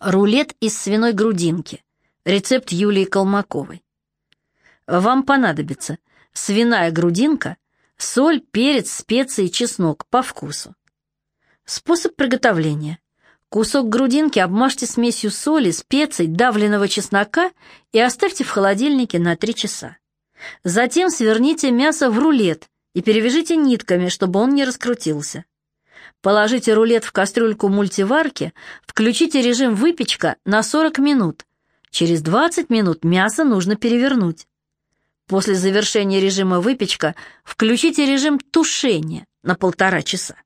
Рулет из свиной грудинки. Рецепт Юлии Колмаковой. Вам понадобится свиная грудинка, соль, перец, специи, чеснок по вкусу. Способ приготовления. Кусок грудинки обмажьте смесью соли, специй, давленного чеснока и оставьте в холодильнике на 3 часа. Затем сверните мясо в рулет и перевяжите нитками, чтобы он не раскрутился. Положите рулет в кастрюльку мультиварки, включите режим выпечка на 40 минут. Через 20 минут мясо нужно перевернуть. После завершения режима выпечка включите режим тушения на полтора часа.